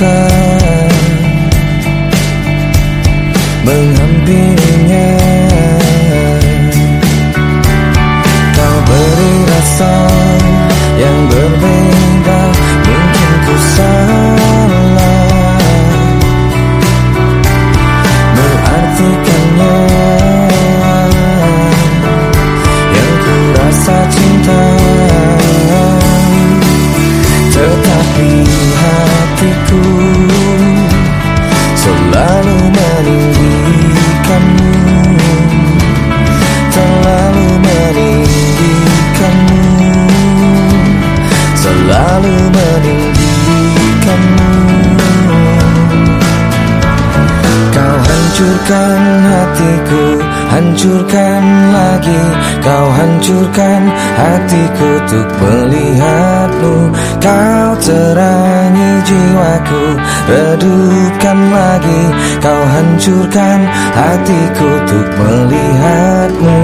Sepertinya luka Selalu meninggikanmu hancurkan hatiku Hancurkan lagi. Kau hancurkan hatiku Untuk melihatmu. Kau terangi jiwaku Redupkan lagi. Kau hancurkan hatiku Untuk melihatmu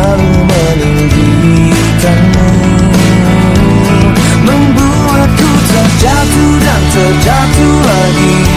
Selalu meninggikanmu Membuatku terjatuh dan terjatuh lagi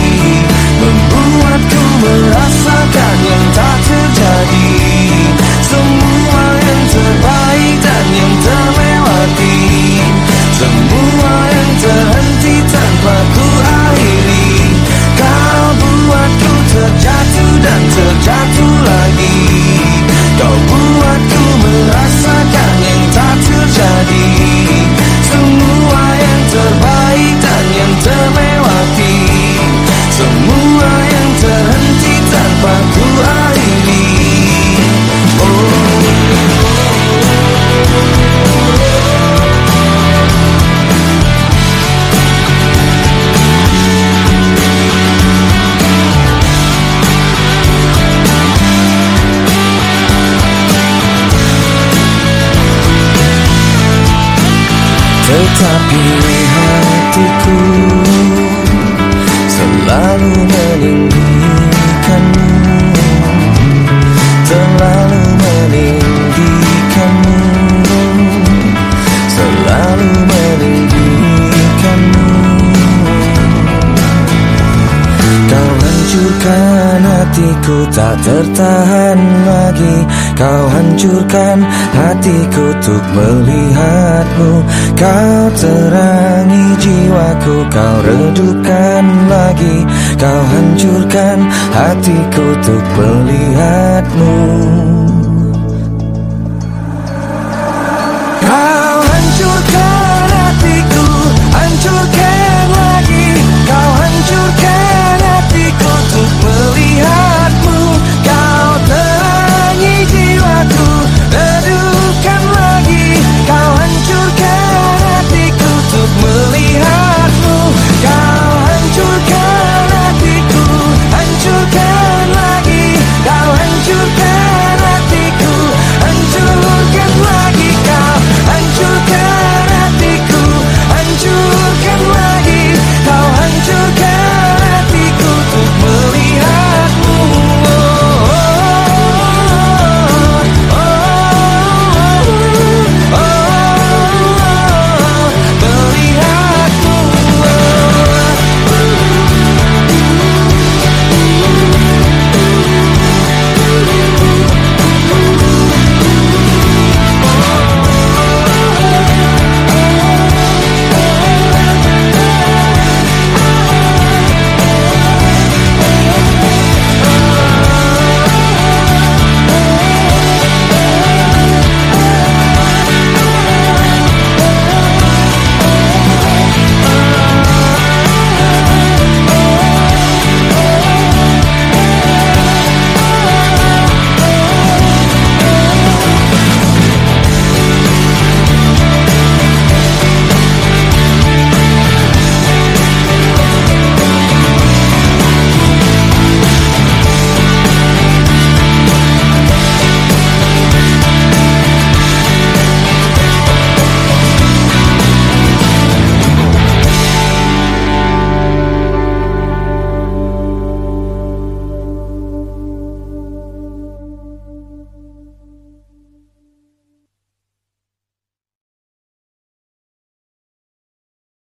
Tetapi hatiku selalu meninggikanmu Terlalu meninggikanmu hatiku tak tertahan lagi. Kau hancurkan hatiku untuk melihatmu. Kau terangi jiwaku Kau redupkan lagi. Kau hancurkan hatiku untuk melihatmu